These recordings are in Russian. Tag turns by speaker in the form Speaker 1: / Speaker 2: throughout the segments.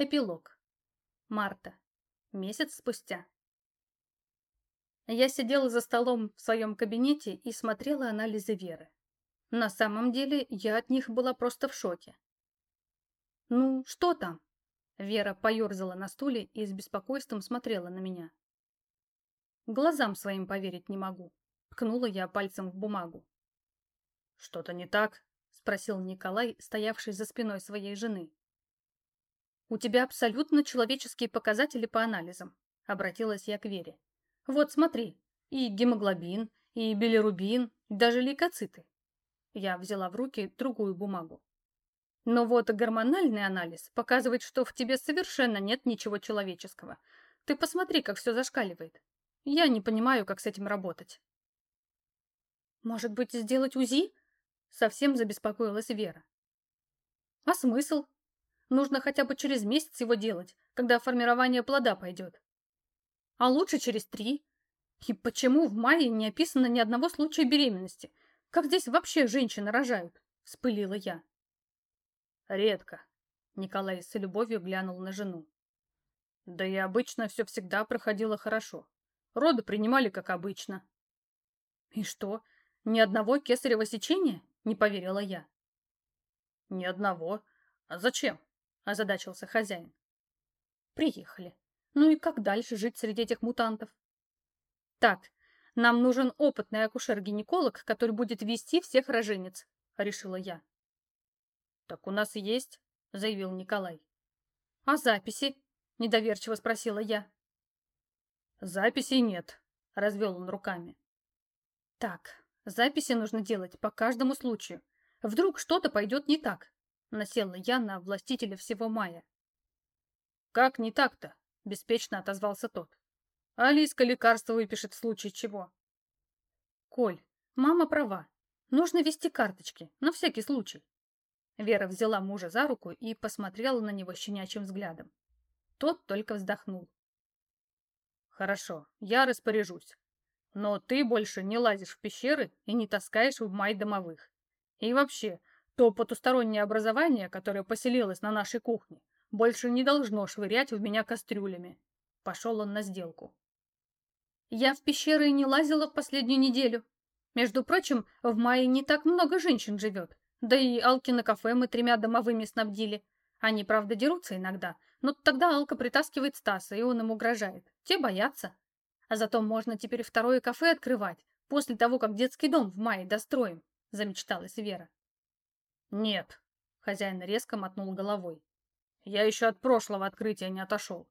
Speaker 1: Эпилог. Марта. Месяц спустя. Я сидела за столом в своем кабинете и смотрела анализы Веры. На самом деле, я от них была просто в шоке. «Ну, что там?» Вера поерзала на стуле и с беспокойством смотрела на меня. Глазам своим поверить не могу. Ткнула я пальцем в бумагу.
Speaker 2: «Что-то не так?»
Speaker 1: — спросил Николай, стоявший за спиной своей жены. «У тебя абсолютно человеческие показатели по анализам», — обратилась я к Вере. «Вот смотри, и гемоглобин, и билирубин, даже лейкоциты». Я взяла в руки другую бумагу. Но вот гормональный анализ показывает, что в тебе совершенно нет ничего человеческого. Ты посмотри, как все зашкаливает. Я не понимаю, как с этим работать. Может быть, сделать УЗИ? Совсем забеспокоилась Вера. А смысл? Нужно хотя бы через месяц его делать, когда формирование плода пойдет. А лучше через три. И почему в мае не описано ни одного случая беременности? Как здесь вообще женщины рожают? Вспылила я.
Speaker 2: Редко. Николай с любовью глянул на жену. Да и обычно все всегда проходило хорошо. Роды принимали как обычно.
Speaker 1: И что, ни одного кесарево сечения? Не поверила я.
Speaker 2: Ни одного. А зачем? Озадачился хозяин.
Speaker 1: Приехали. Ну и как дальше жить среди этих мутантов? Так, нам нужен опытный акушер-гинеколог, который будет вести всех роженец, решила я.
Speaker 2: Так у нас есть, заявил Николай.
Speaker 1: А записи? Недоверчиво спросила я.
Speaker 2: Записей нет, развел он руками.
Speaker 1: Так, записи нужно делать по каждому случаю. Вдруг что-то пойдет не так. Насела я на властителя всего мая.
Speaker 2: «Как не так-то?» — беспечно отозвался тот. «Алиска лекарство выпишет в случае чего».
Speaker 1: «Коль, мама права. Нужно вести карточки, на всякий случай». Вера взяла мужа за руку и посмотрела на него щенячьим взглядом. Тот только вздохнул.
Speaker 2: «Хорошо, я распоряжусь. Но ты больше не лазишь в пещеры и не таскаешь в май домовых. И вообще, то потустороннее образование, которое поселилось на нашей кухне, больше не должно швырять в меня кастрюлями. Пошел он на сделку.
Speaker 1: Я в пещеры не лазила в последнюю неделю. Между прочим, в мае не так много женщин живет. Да и Алки на кафе мы тремя домовыми снабдили. Они, правда, дерутся иногда, но тогда Алка притаскивает Стаса, и он им угрожает. Те боятся. А зато можно теперь второе кафе открывать, после того, как детский дом в мае достроим, замечталась Вера.
Speaker 2: «Нет», — хозяин резко мотнул головой. «Я еще от прошлого открытия не отошел».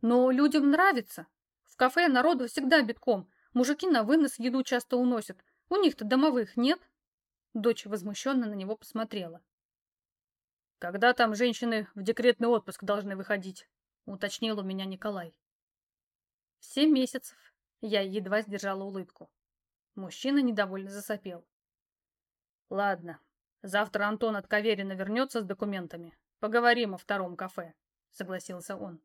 Speaker 1: «Но людям нравится. В кафе народу всегда битком. Мужики на вынос еду часто уносят. У них-то домовых нет». Дочь возмущенно на него посмотрела.
Speaker 2: «Когда там женщины в декретный отпуск должны выходить?» — уточнил у меня Николай.
Speaker 1: «В семь месяцев». Я едва сдержала улыбку. Мужчина недовольно засопел.
Speaker 2: «Ладно, Завтра Антон от Каверина вернется с документами. Поговорим о втором кафе», — согласился он.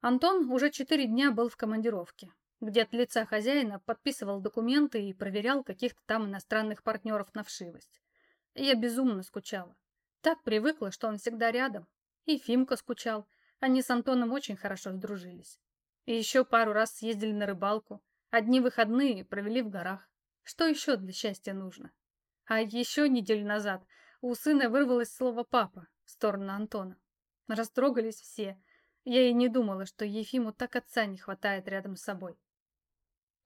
Speaker 1: Антон уже четыре дня был в командировке, где от лица хозяина подписывал документы и проверял каких-то там иностранных партнеров на вшивость. Я безумно скучала. Так привыкла, что он всегда рядом. И Фимка скучал. Они с Антоном очень хорошо сдружились. И еще пару раз съездили на рыбалку. Одни выходные провели в горах. Что еще для счастья нужно? А еще неделю назад у сына вырвалось слово «папа» в сторону Антона. Растрогались все. Я и не думала, что Ефиму так отца не хватает рядом с собой.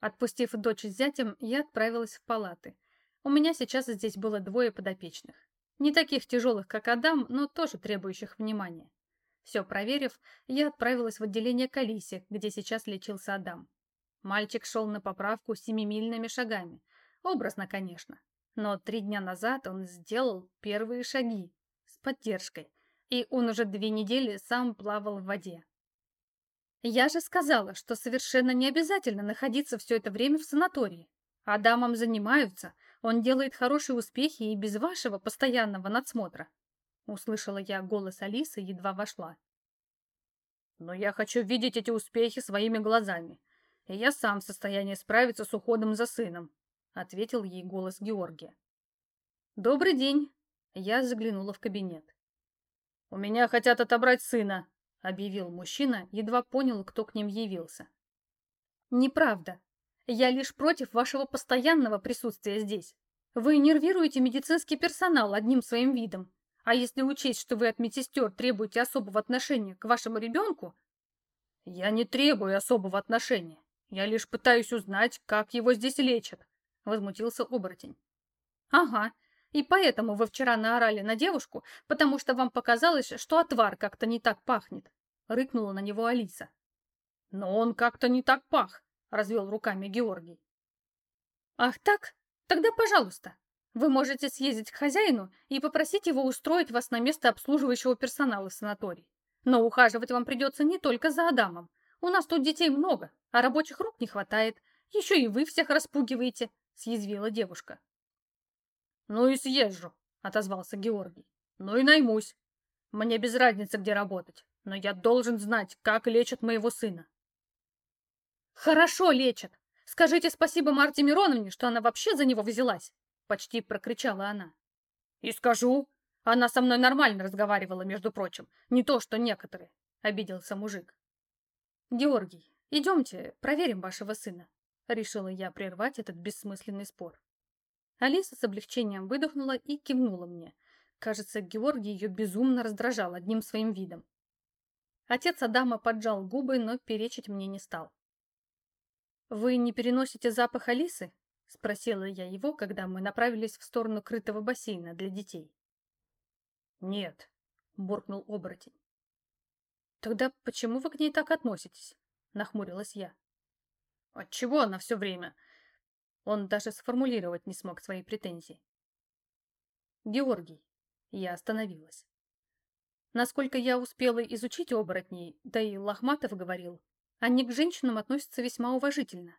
Speaker 1: Отпустив дочь с зятем, я отправилась в палаты. У меня сейчас здесь было двое подопечных. Не таких тяжелых, как Адам, но тоже требующих внимания. Все проверив, я отправилась в отделение Калиси, где сейчас лечился Адам. Мальчик шел на поправку семимильными шагами. Образно, конечно. Но три дня назад он сделал первые шаги с поддержкой, и он уже две недели сам плавал в воде. Я же сказала, что совершенно не обязательно находиться все это время в санатории. Адамом занимаются, он делает хорошие успехи и без вашего постоянного надсмотра. Услышала я голос Алисы, едва вошла.
Speaker 2: Но я хочу видеть эти успехи своими глазами, и я сам в состоянии справиться с уходом за сыном, ответил ей голос Георгия.
Speaker 1: «Добрый день!» Я заглянула в кабинет.
Speaker 2: «У меня хотят отобрать сына», — объявил мужчина, едва понял, кто к ним явился.
Speaker 1: «Неправда. Я лишь против вашего постоянного присутствия здесь. Вы нервируете медицинский персонал одним своим видом. А если учесть, что вы от медсестер требуете особого отношения к вашему ребенку...»
Speaker 2: «Я не требую особого отношения. Я лишь пытаюсь узнать, как его здесь лечат», — возмутился оборотень.
Speaker 1: «Ага, и поэтому вы вчера наорали на девушку, потому что вам показалось, что отвар как-то не так пахнет», — рыкнула на него Алиса.
Speaker 2: «Но он как-то не так пах», — развел руками Георгий.
Speaker 1: «Ах так? Тогда пожалуйста. Вы можете съездить к хозяину и попросить его устроить вас на место обслуживающего персонала санаторий. Но ухаживать вам придется не только за Адамом. У нас тут детей много, а рабочих рук не хватает. Еще и вы всех распугиваете», — съязвила девушка.
Speaker 2: «Ну и съезжу», — отозвался Георгий. «Ну и наймусь. Мне без разницы, где работать, но я должен знать, как лечат моего сына».
Speaker 1: «Хорошо лечат. Скажите спасибо Марте Мироновне, что она вообще за него взялась», — почти прокричала она.
Speaker 2: «И скажу. Она со мной нормально разговаривала, между прочим. Не то, что некоторые», — обиделся мужик.
Speaker 1: «Георгий, идемте, проверим вашего сына», — решила я прервать этот бессмысленный спор. Алиса с облегчением выдохнула и кивнула мне. Кажется, Георгий ее безумно раздражал одним своим видом. Отец Адама поджал губы, но перечить мне не стал. «Вы не переносите запах Алисы?» — спросила я его, когда мы направились в сторону крытого бассейна для детей.
Speaker 2: «Нет», — буркнул оборотень.
Speaker 1: «Тогда почему вы к ней так относитесь?» — нахмурилась я.
Speaker 2: «Отчего она все время? Он даже сформулировать не смог свои претензии.
Speaker 1: Георгий. Я остановилась. Насколько я успела изучить оборотней, да и Лохматов говорил, они к женщинам относятся весьма уважительно.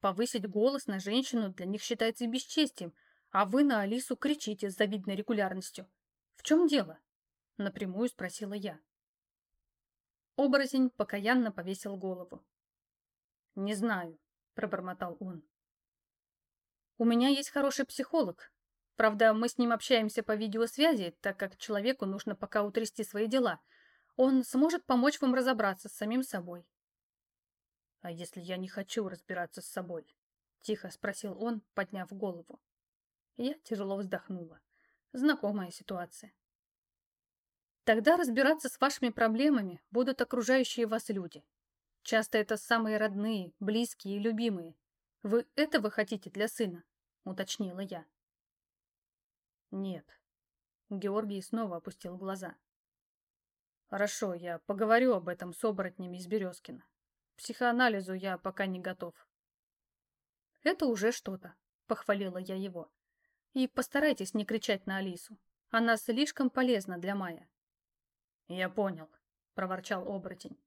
Speaker 1: Повысить голос на женщину для них считается бесчестием, а вы на Алису кричите с завидной регулярностью. В чем дело? Напрямую спросила я. Оборотень покаянно повесил голову.
Speaker 2: «Не знаю», — пробормотал он.
Speaker 1: У меня есть хороший психолог. Правда, мы с ним общаемся по видеосвязи, так как человеку нужно пока утрясти свои дела. Он сможет помочь вам разобраться с самим собой.
Speaker 2: «А если я не хочу разбираться с собой?» — тихо спросил он, подняв голову.
Speaker 1: Я тяжело вздохнула. Знакомая ситуация. Тогда разбираться с вашими проблемами будут окружающие вас люди. Часто это самые родные, близкие и любимые. Вы этого хотите для сына? — уточнила я.
Speaker 2: «Нет». Георгий снова опустил глаза. «Хорошо, я поговорю об этом с оборотнями из Березкина. Психоанализу я пока не готов».
Speaker 1: «Это уже что-то», — похвалила я его. «И постарайтесь не кричать на Алису. Она слишком полезна для Майя».
Speaker 2: «Я понял», — проворчал оборотень.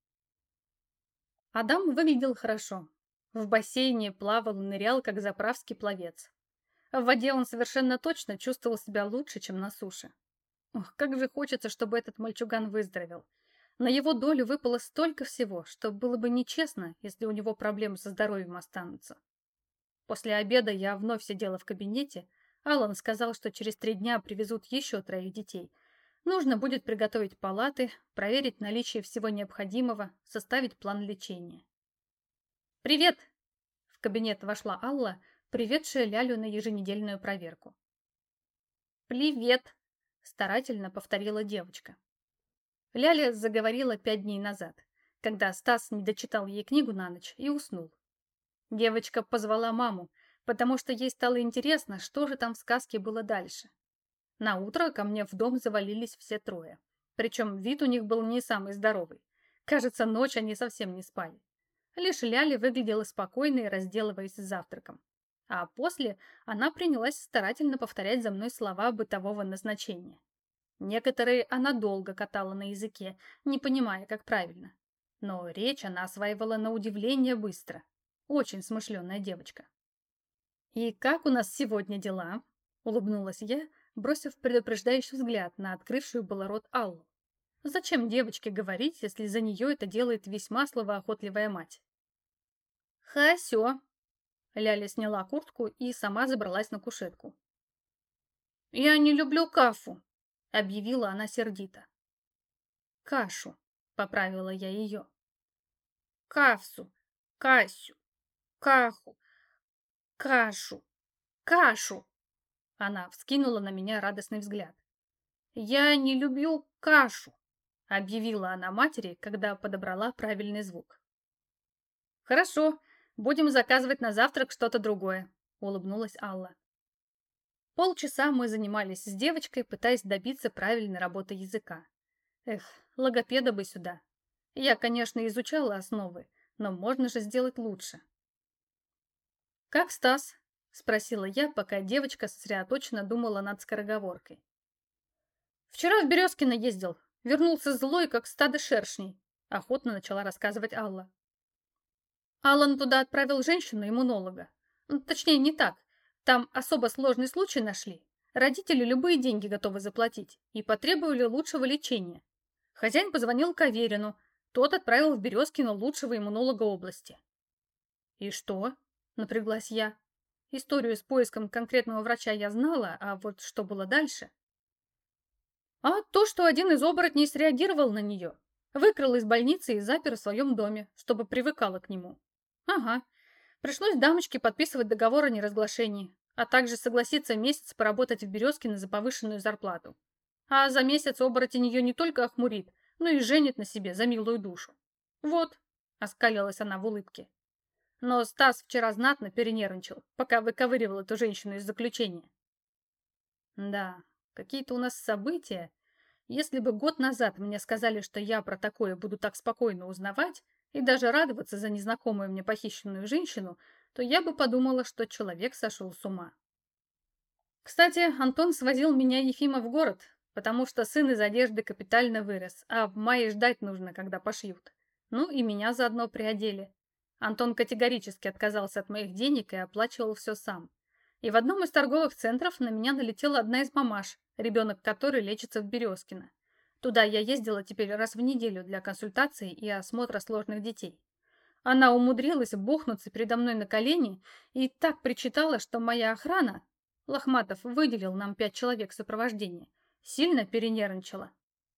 Speaker 1: Адам выглядел хорошо. В бассейне плавал и нырял, как заправский пловец. В воде он совершенно точно чувствовал себя лучше, чем на суше. Ох, как же хочется, чтобы этот мальчуган выздоровел. На его долю выпало столько всего, что было бы нечестно, если у него проблемы со здоровьем останутся. После обеда я вновь сидела в кабинете. Алан сказал, что через три дня привезут еще троих детей. Нужно будет приготовить палаты, проверить наличие всего необходимого, составить план лечения. «Привет!» В кабинет вошла Алла, приведшая Лялю на еженедельную проверку.
Speaker 3: «Привет!» – старательно повторила девочка.
Speaker 1: Ляля заговорила пять дней назад, когда Стас не дочитал ей книгу на ночь и уснул. Девочка позвала маму, потому что ей стало интересно, что же там в сказке было дальше. На утро ко мне в дом завалились все трое. Причем вид у них был не самый здоровый. Кажется, ночь они совсем не спали. Лишь Ляля выглядела спокойной, разделываясь с завтраком. А после она принялась старательно повторять за мной слова бытового назначения. Некоторые она долго катала на языке, не понимая, как правильно. Но речь она осваивала на удивление быстро. Очень смышленая девочка. «И как у нас сегодня дела?» — улыбнулась я, бросив предупреждающий взгляд на открывшую было рот Аллу. Зачем девочке говорить, если за нее это делает весьма словоохотливая мать?
Speaker 3: «Хасё»,
Speaker 1: Ляля сняла куртку и сама забралась на кушетку.
Speaker 3: «Я не люблю кафу», —
Speaker 1: объявила она сердито. Кашу, поправила я ее.
Speaker 3: Кавсу, Касю, Каху, Кашу, Кашу.
Speaker 1: Она вскинула на меня радостный взгляд.
Speaker 3: «Я не люблю кашу», —
Speaker 1: объявила она матери, когда подобрала правильный звук. «Хорошо, будем заказывать на завтрак что-то другое», — улыбнулась Алла. Полчаса мы занимались с девочкой, пытаясь добиться правильной работы языка. Эх, логопеда бы сюда. Я, конечно, изучала основы, но можно же сделать лучше. «Как Стас?» — спросила я, пока девочка сосредоточенно думала над скороговоркой. «Вчера в Березкино ездил. Вернулся злой, как стадо шершней», — охотно начала рассказывать Алла. Аллан туда отправил женщину-иммунолога. Ну, точнее, не так. Там особо сложный случай нашли. Родители любые деньги готовы заплатить и потребовали лучшего лечения. Хозяин позвонил Каверину, тот отправил в Березкино лучшего иммунолога области. «И что?» — напряглась я. Историю с поиском конкретного врача я знала, а вот что было дальше? А то, что один из оборотней среагировал на нее. Выкрал из больницы и запер в своем доме, чтобы привыкала к нему. Ага. Пришлось дамочке подписывать договор о неразглашении, а также согласиться месяц поработать в Березкино за повышенную зарплату. А за месяц оборотень ее не только охмурит, но и женит на себе за милую душу. Вот, оскалилась она в улыбке. Но Стас вчера знатно перенервничал, пока выковыривал эту женщину из заключения. Да, какие-то у нас события, если бы год назад мне сказали, что я про такое буду так спокойно узнавать и даже радоваться за незнакомую мне похищенную женщину, то я бы подумала, что человек сошел с ума. Кстати, Антон свозил меня Ефима в город, потому что сын из одежды капитально вырос, а в мае ждать нужно, когда пошьют. Ну и меня заодно приодели. Антон категорически отказался от моих денег и оплачивал все сам. И в одном из торговых центров на меня налетела одна из мамаш, ребенок которой лечится в Березкино. Туда я ездила теперь раз в неделю для консультаций и осмотра сложных детей. Она умудрилась бухнуться передо мной на колени и так причитала, что моя охрана, Лохматов выделил нам пять человек сопровождения, сильно перенервничала.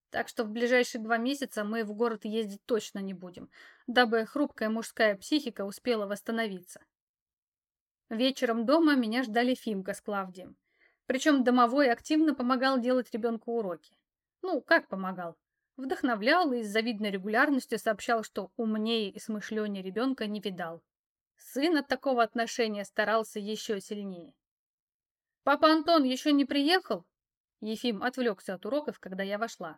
Speaker 1: Так что в ближайшие два месяца мы в город ездить точно не будем, дабы хрупкая мужская психика успела восстановиться. Вечером дома меня ждали Фимка с Клавдием. Причем домовой активно помогал делать ребенку уроки. Ну, как помогал? Вдохновлял и с завидной регулярностью сообщал, что умнее и смышленнее ребенка не видал. Сын от такого отношения старался еще сильнее. «Папа Антон еще не приехал?» Ефим отвлекся от уроков, когда я вошла.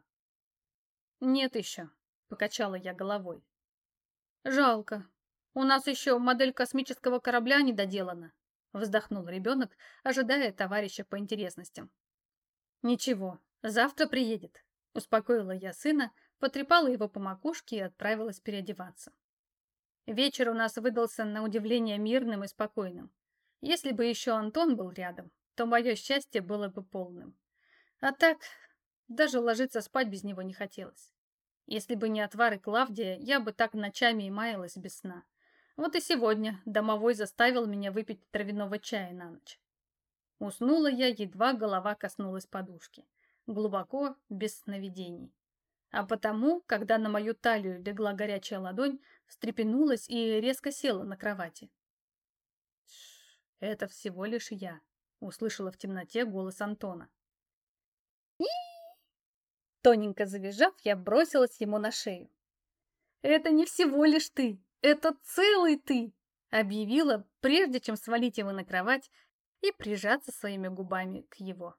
Speaker 1: «Нет еще», — покачала я головой. «Жалко. У нас еще модель космического корабля не доделана», — вздохнул ребенок, ожидая товарища по интересностям. «Ничего, завтра приедет», — успокоила я сына, потрепала его по макушке и отправилась переодеваться. Вечер у нас выдался на удивление мирным и спокойным. Если бы еще Антон был рядом, то мое счастье было бы полным. А так, даже ложиться спать без него не хотелось. Если бы не отвары Клавдия, я бы так ночами и маялась без сна. Вот и сегодня домовой заставил меня выпить травяного чая на ночь. Уснула я, едва голова коснулась подушки. Глубоко, без сновидений. А потому, когда на мою талию легла горячая ладонь, встрепенулась и резко села на кровати. «Это всего лишь я», — услышала в темноте голос Антона. Тоненько завизжав, я бросилась ему на шею. «Это не всего лишь ты, это целый ты!» объявила, прежде чем свалить его на кровать и прижаться своими губами к его.